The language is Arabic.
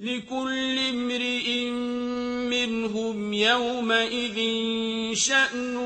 لِكُلِّ امْرِئٍ مِّنْهُمْ يَوْمَئِذٍ شَأْنٌ